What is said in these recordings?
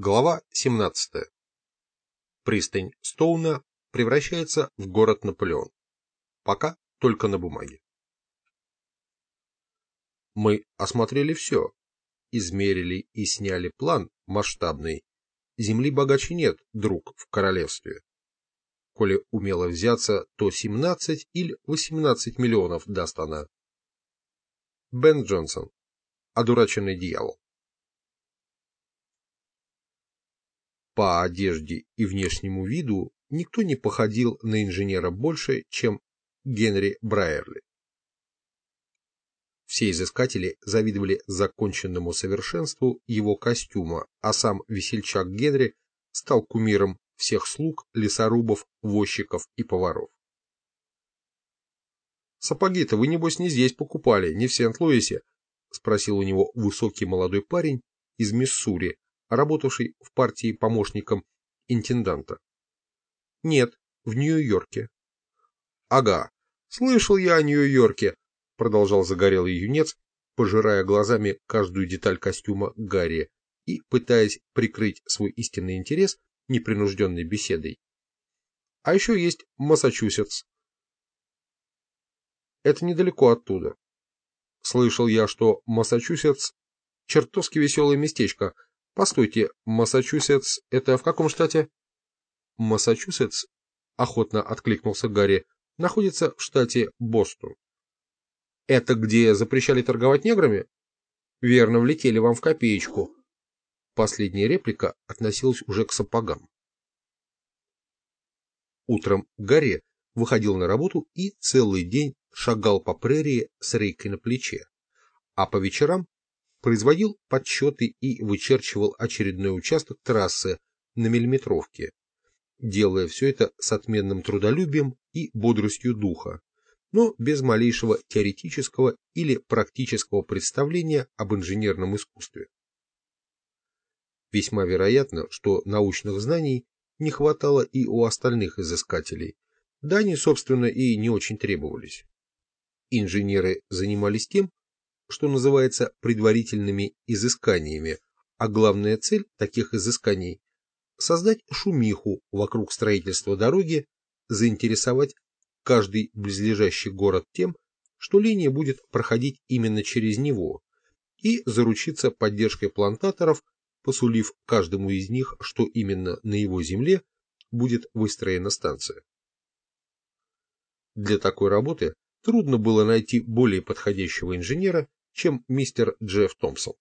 Глава 17. Пристань Стоуна превращается в город Наполеон. Пока только на бумаге. Мы осмотрели все. Измерили и сняли план масштабный. Земли богаче нет, друг, в королевстве. Коли умело взяться, то 17 или 18 миллионов даст она. Бен Джонсон. Одураченный дьявол. По одежде и внешнему виду никто не походил на инженера больше, чем Генри Брайерли. Все изыскатели завидовали законченному совершенству его костюма, а сам весельчак Генри стал кумиром всех слуг, лесорубов, возчиков и поваров. «Сапоги-то вы, небось, не здесь покупали, не в Сент-Луисе?» — спросил у него высокий молодой парень из Миссури, работавший в партии помощником интенданта. Нет, в Нью-Йорке. Ага, слышал я о Нью-Йорке, продолжал загорелый юнец, пожирая глазами каждую деталь костюма Гарри и пытаясь прикрыть свой истинный интерес непринужденной беседой. А еще есть Массачусетс. Это недалеко оттуда. Слышал я, что Массачусетс чертовски веселое местечко, Постойте, Массачусетс — это в каком штате? Массачусетс, охотно откликнулся Гарри, находится в штате Бостон. Это где запрещали торговать неграми? Верно, влетели вам в копеечку. Последняя реплика относилась уже к сапогам. Утром Гарри выходил на работу и целый день шагал по прерии с рейкой на плече, а по вечерам производил подсчеты и вычерчивал очередной участок трассы на миллиметровке, делая все это с отменным трудолюбием и бодростью духа, но без малейшего теоретического или практического представления об инженерном искусстве. Весьма вероятно, что научных знаний не хватало и у остальных изыскателей, да они, собственно, и не очень требовались. Инженеры занимались тем, что называется предварительными изысканиями, а главная цель таких изысканий – создать шумиху вокруг строительства дороги, заинтересовать каждый близлежащий город тем, что линия будет проходить именно через него, и заручиться поддержкой плантаторов, посулив каждому из них, что именно на его земле будет выстроена станция. Для такой работы трудно было найти более подходящего инженера, чем мистер Джефф Томпсон.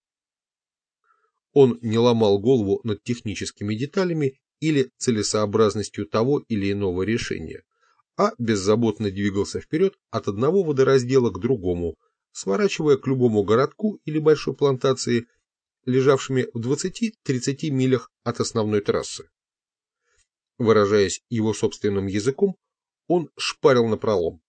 Он не ломал голову над техническими деталями или целесообразностью того или иного решения, а беззаботно двигался вперед от одного водораздела к другому, сворачивая к любому городку или большой плантации, лежавшими в 20-30 милях от основной трассы. Выражаясь его собственным языком, он шпарил напролом.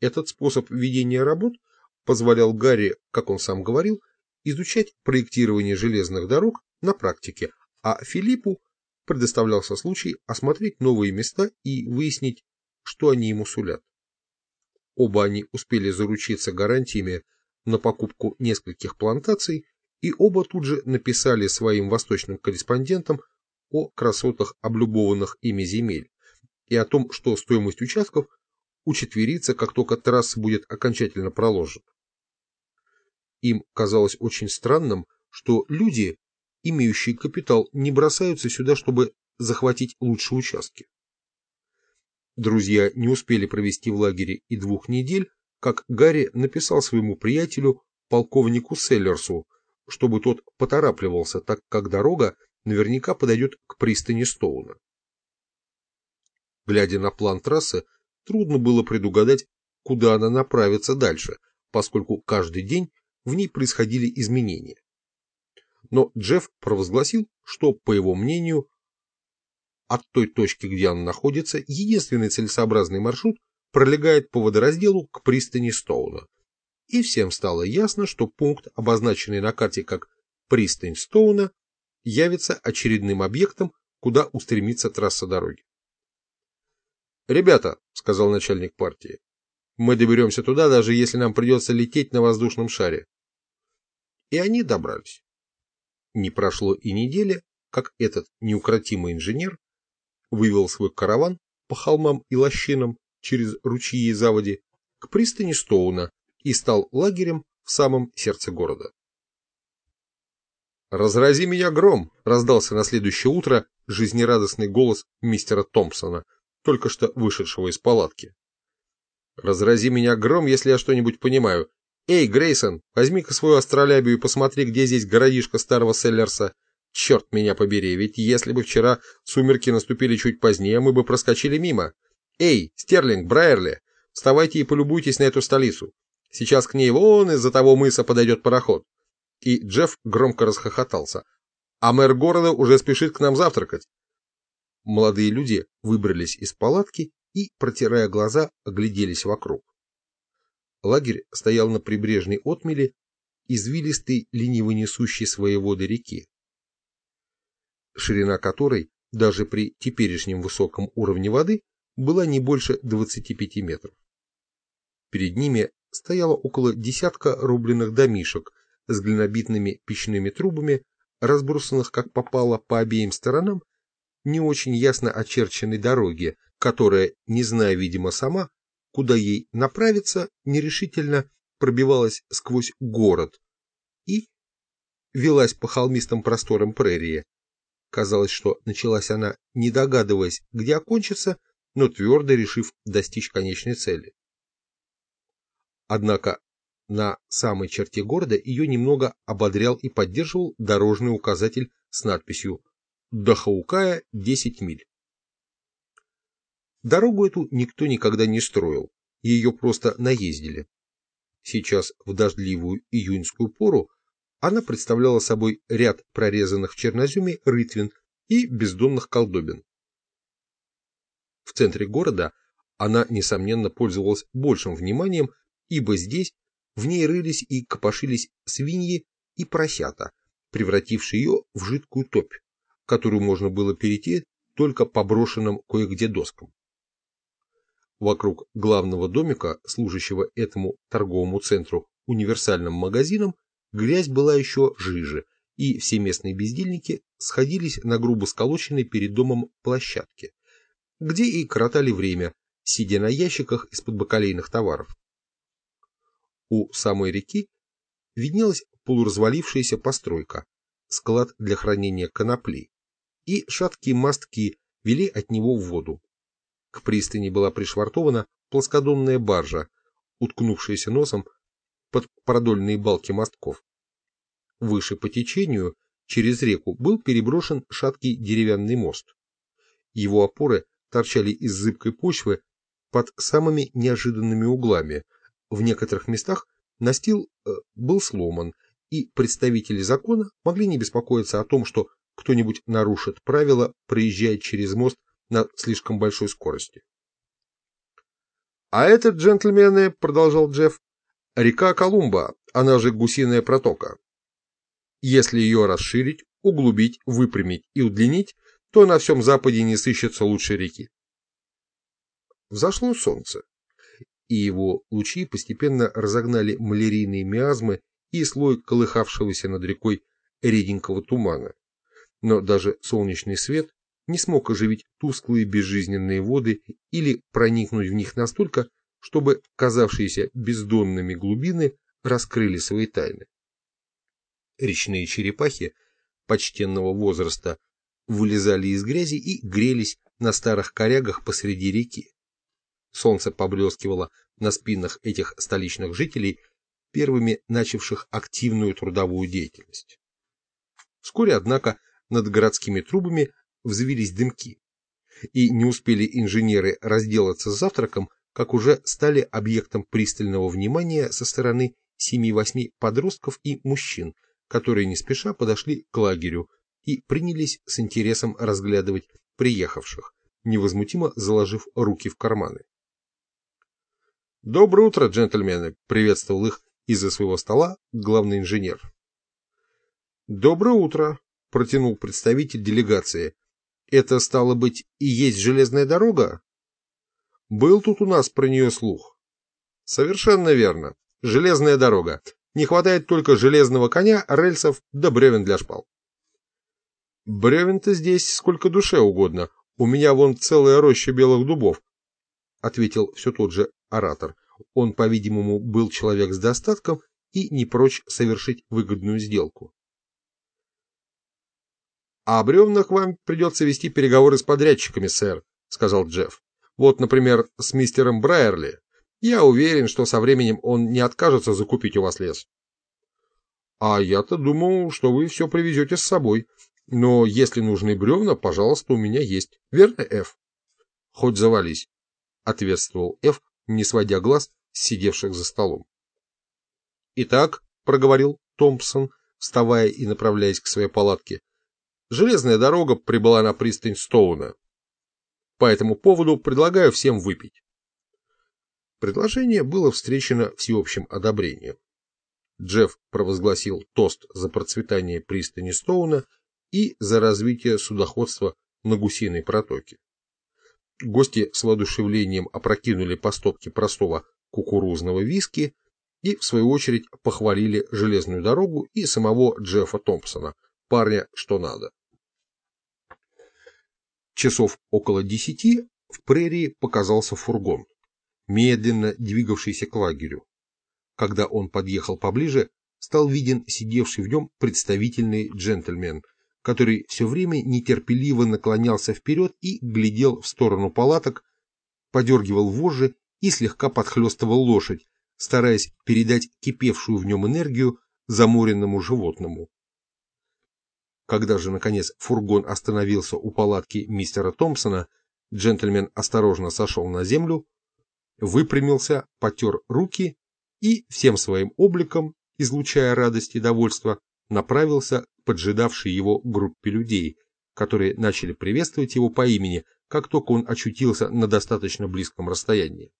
Этот способ ведения работ – позволял Гарри, как он сам говорил, изучать проектирование железных дорог на практике, а Филиппу предоставлялся случай осмотреть новые места и выяснить, что они ему сулят. Оба они успели заручиться гарантиями на покупку нескольких плантаций, и оба тут же написали своим восточным корреспондентам о красотах облюбованных ими земель и о том, что стоимость участков учетверится, как только трасса будет окончательно проложена. Им казалось очень странным, что люди, имеющие капитал, не бросаются сюда, чтобы захватить лучшие участки. Друзья не успели провести в лагере и двух недель, как Гарри написал своему приятелю, полковнику Селлерсу, чтобы тот поторапливался, так как дорога наверняка подойдет к пристани Стоуна. Глядя на план трассы, трудно было предугадать, куда она направится дальше, поскольку каждый день в ней происходили изменения. Но Джефф провозгласил, что, по его мнению, от той точки, где она находится, единственный целесообразный маршрут пролегает по водоразделу к пристани Стоуна. И всем стало ясно, что пункт, обозначенный на карте как пристань Стоуна, явится очередным объектом, куда устремится трасса дороги. «Ребята», — сказал начальник партии, — «мы доберемся туда, даже если нам придется лететь на воздушном шаре. И они добрались. Не прошло и недели, как этот неукротимый инженер вывел свой караван по холмам и лощинам через ручьи и заводи к пристани Стоуна и стал лагерем в самом сердце города. «Разрази меня гром!» — раздался на следующее утро жизнерадостный голос мистера Томпсона, только что вышедшего из палатки. «Разрази меня гром, если я что-нибудь понимаю. Эй, Грейсон, возьми-ка свою астролябию и посмотри, где здесь городишко старого Селлерса. Черт меня побери, ведь если бы вчера сумерки наступили чуть позднее, мы бы проскочили мимо. Эй, Стерлинг, Брайерли, вставайте и полюбуйтесь на эту столицу. Сейчас к ней вон из-за того мыса подойдет пароход. И Джефф громко расхохотался. А мэр города уже спешит к нам завтракать. Молодые люди выбрались из палатки и, протирая глаза, огляделись вокруг. Лагерь стоял на прибрежной отмеле, извилистой, лениво несущей свои воды реки, ширина которой, даже при теперешнем высоком уровне воды, была не больше 25 метров. Перед ними стояло около десятка рубленых домишек с глинобитными печными трубами, разбросанных как попало по обеим сторонам не очень ясно очерченной дороги, которая, не зная, видимо, сама, куда ей направиться, нерешительно пробивалась сквозь город и велась по холмистым просторам прерии. Казалось, что началась она, не догадываясь, где окончится, но твердо решив достичь конечной цели. Однако на самой черте города ее немного ободрял и поддерживал дорожный указатель с надписью «До Хаукая 10 миль». Дорогу эту никто никогда не строил, ее просто наездили. Сейчас, в дождливую июньскую пору, она представляла собой ряд прорезанных в черноземе рытвин и бездонных колдобин. В центре города она, несомненно, пользовалась большим вниманием, ибо здесь в ней рылись и копошились свиньи и поросята, превратившие ее в жидкую топь, которую можно было перейти только по брошенным кое-где доскам. Вокруг главного домика, служащего этому торговому центру универсальным магазином, грязь была еще жиже, и все местные бездельники сходились на грубо сколоченной перед домом площадке, где и коротали время, сидя на ящиках из-под бакалейных товаров. У самой реки виднелась полуразвалившаяся постройка, склад для хранения конопли, и шаткие мостки вели от него в воду. К пристани была пришвартована плоскодонная баржа, уткнувшаяся носом под продольные балки мостков. Выше по течению, через реку, был переброшен шаткий деревянный мост. Его опоры торчали из зыбкой почвы под самыми неожиданными углами. В некоторых местах настил э, был сломан, и представители закона могли не беспокоиться о том, что кто-нибудь нарушит правила, проезжая через мост на слишком большой скорости. «А этот, джентльмены, — продолжал Джефф, — река Колумба, она же гусиная протока. Если ее расширить, углубить, выпрямить и удлинить, то на всем западе не сыщется лучшей реки. Взошло солнце, и его лучи постепенно разогнали малярийные миазмы и слой колыхавшегося над рекой реденького тумана. Но даже солнечный свет не смог оживить тусклые безжизненные воды или проникнуть в них настолько, чтобы казавшиеся бездонными глубины раскрыли свои тайны. Речные черепахи почтенного возраста вылезали из грязи и грелись на старых корягах посреди реки. Солнце поблескивало на спинах этих столичных жителей, первыми начавших активную трудовую деятельность. Вскоре, однако, над городскими трубами взвились дымки, и не успели инженеры разделаться с завтраком, как уже стали объектом пристального внимания со стороны 7-8 подростков и мужчин, которые не спеша подошли к лагерю и принялись с интересом разглядывать приехавших, невозмутимо заложив руки в карманы. «Доброе утро, джентльмены!» — приветствовал их из-за своего стола главный инженер. «Доброе утро!» — протянул представитель делегации, это, стало быть, и есть железная дорога? Был тут у нас про нее слух. Совершенно верно. Железная дорога. Не хватает только железного коня, рельсов да бревен для шпал. Бревен-то здесь сколько душе угодно. У меня вон целая роща белых дубов, — ответил все тот же оратор. Он, по-видимому, был человек с достатком и не прочь совершить выгодную сделку. — о бревнах вам придется вести переговоры с подрядчиками, сэр, — сказал Джефф. — Вот, например, с мистером Брайерли. Я уверен, что со временем он не откажется закупить у вас лес. — А я-то думал, что вы все привезете с собой, но если нужны бревна, пожалуйста, у меня есть. Верно, Эф? Хоть завались, ответствовал Эф, не сводя глаз с сидевших за столом. Итак, проговорил Томпсон, вставая и направляясь к своей палатке, железная дорога прибыла на пристань Стоуна. По этому поводу предлагаю всем выпить. Предложение было встречено всеобщим одобрением. Джефф провозгласил тост за процветание пристани Стоуна и за развитие судоходства на гусиной протоке. Гости с воодушевлением опрокинули по стопке простого кукурузного виски и, в свою очередь, похвалили железную дорогу и самого Джеффа Томпсона, парня что надо. Часов около десяти в прерии показался фургон, медленно двигавшийся к лагерю. Когда он подъехал поближе, стал виден сидевший в нем представительный джентльмен – который все время нетерпеливо наклонялся вперед и глядел в сторону палаток, подергивал вожжи и слегка подхлестывал лошадь, стараясь передать кипевшую в нем энергию заморенному животному. Когда же, наконец, фургон остановился у палатки мистера Томпсона, джентльмен осторожно сошел на землю, выпрямился, потер руки и всем своим обликом, излучая радость и довольство, направился поджидавшей его группе людей, которые начали приветствовать его по имени, как только он очутился на достаточно близком расстоянии.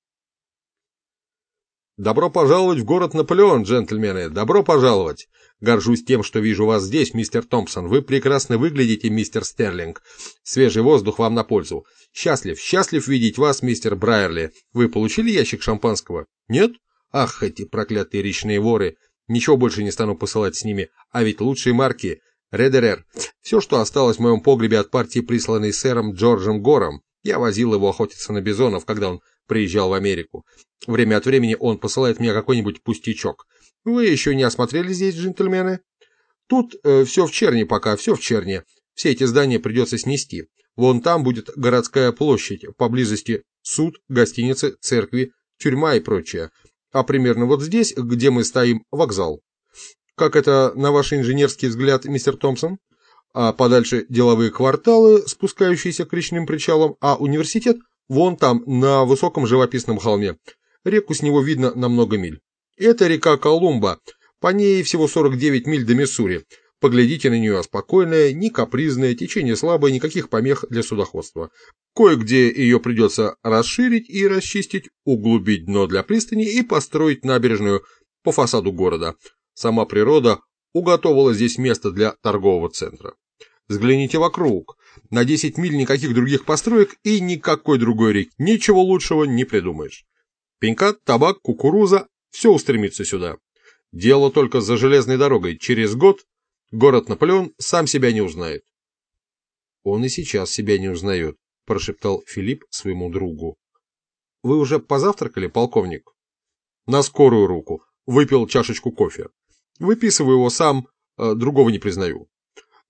«Добро пожаловать в город Наполеон, джентльмены! Добро пожаловать! Горжусь тем, что вижу вас здесь, мистер Томпсон. Вы прекрасно выглядите, мистер Стерлинг. Свежий воздух вам на пользу. Счастлив, счастлив видеть вас, мистер Брайерли. Вы получили ящик шампанского? Нет? Ах, эти проклятые речные воры! Ничего больше не стану посылать с ними, а ведь лучшие марки — РДР. Все, что осталось в моем погребе от партии, присланной сэром Джорджем Гором. Я возил его охотиться на бизонов, когда он приезжал в Америку. Время от времени он посылает мне какой-нибудь пустячок. Вы еще не осмотрели здесь, джентльмены? Тут э, все в черне пока, все в черне. Все эти здания придется снести. Вон там будет городская площадь, поблизости суд, гостиницы, церкви, тюрьма и прочее а примерно вот здесь, где мы стоим, вокзал. Как это, на ваш инженерский взгляд, мистер Томпсон? А подальше деловые кварталы, спускающиеся к речным причалам, а университет вон там, на высоком живописном холме. Реку с него видно на много миль. Это река Колумба, по ней всего 49 миль до Миссури. Поглядите на нее, спокойное, не капризное, течение слабое, никаких помех для судоходства. Кое-где ее придется расширить и расчистить, углубить дно для пристани и построить набережную по фасаду города. Сама природа уготовила здесь место для торгового центра. Взгляните вокруг. На 10 миль никаких других построек и никакой другой реки. Ничего лучшего не придумаешь. Пенька, табак, кукуруза – все устремится сюда. Дело только за железной дорогой. Через год Город Наполеон сам себя не узнает. Он и сейчас себя не узнает, прошептал Филипп своему другу. Вы уже позавтракали, полковник? На скорую руку. Выпил чашечку кофе. Выписываю его сам, э, другого не признаю.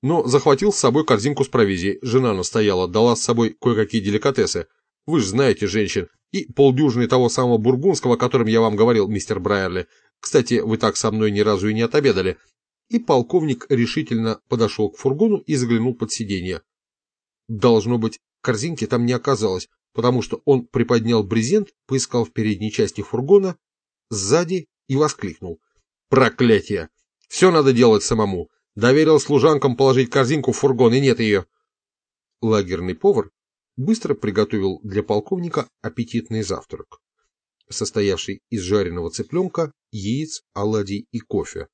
Но захватил с собой корзинку с провизией. Жена настояла, дала с собой кое-какие деликатесы. Вы же знаете женщин. И полдюжины того самого бургундского, о котором я вам говорил, мистер Брайерли. Кстати, вы так со мной ни разу и не отобедали и полковник решительно подошел к фургону и заглянул под сиденье. Должно быть, корзинки там не оказалось, потому что он приподнял брезент, поискал в передней части фургона, сзади и воскликнул. «Проклятие! Все надо делать самому! Доверил служанкам положить корзинку в фургон, и нет ее!» Лагерный повар быстро приготовил для полковника аппетитный завтрак, состоявший из жареного цыпленка, яиц, оладий и кофе.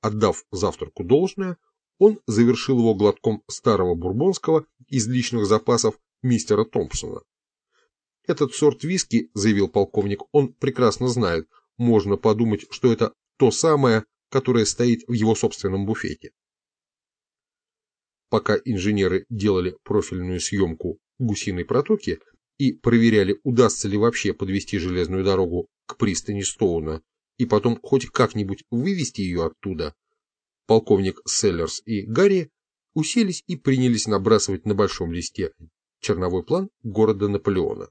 Отдав завтраку должное, он завершил его глотком старого бурбонского из личных запасов мистера Томпсона. Этот сорт виски, заявил полковник, он прекрасно знает. Можно подумать, что это то самое, которое стоит в его собственном буфете. Пока инженеры делали профильную съемку гусиной протоки и проверяли, удастся ли вообще подвести железную дорогу к пристани Стоуна и потом хоть как-нибудь вывести ее оттуда, полковник Селлерс и Гарри уселись и принялись набрасывать на большом листе черновой план города Наполеона.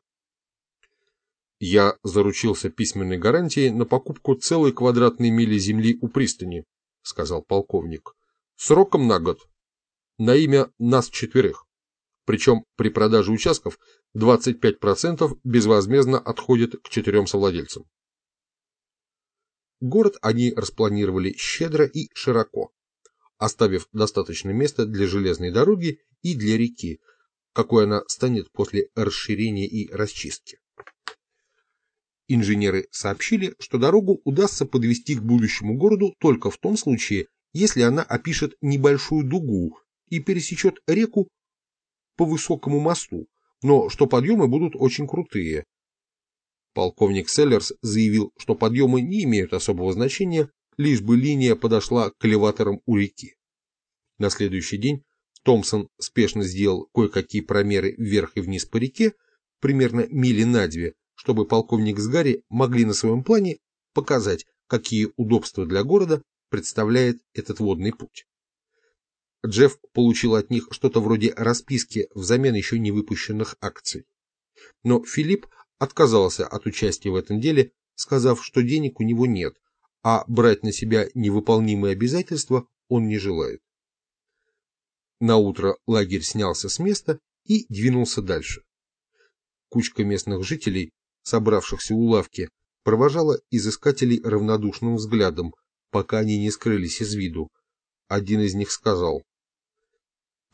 Я заручился письменной гарантией на покупку целой квадратной мили земли у пристани, сказал полковник, сроком на год, на имя нас четверых. Причем при продаже участков 25% безвозмездно отходит к четырем совладельцам. Город они распланировали щедро и широко, оставив достаточно места для железной дороги и для реки, какой она станет после расширения и расчистки. Инженеры сообщили, что дорогу удастся подвести к будущему городу только в том случае, если она опишет небольшую дугу и пересечет реку по высокому мосту, но что подъемы будут очень крутые. Полковник Селлерс заявил, что подъемы не имеют особого значения, лишь бы линия подошла к элеваторам у реки. На следующий день Томпсон спешно сделал кое-какие промеры вверх и вниз по реке, примерно мили на две, чтобы полковник с Гарри могли на своем плане показать, какие удобства для города представляет этот водный путь. Джефф получил от них что-то вроде расписки взамен еще не выпущенных акций. Но Филипп отказался от участия в этом деле, сказав, что денег у него нет, а брать на себя невыполнимые обязательства он не желает. Наутро лагерь снялся с места и двинулся дальше. Кучка местных жителей, собравшихся у лавки, провожала изыскателей равнодушным взглядом, пока они не скрылись из виду. Один из них сказал,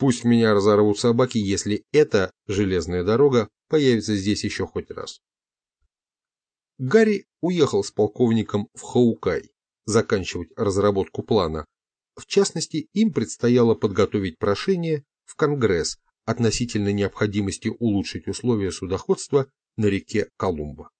Пусть меня разорвут собаки, если эта железная дорога появится здесь еще хоть раз. Гарри уехал с полковником в Хаукай заканчивать разработку плана. В частности, им предстояло подготовить прошение в Конгресс относительно необходимости улучшить условия судоходства на реке Колумба.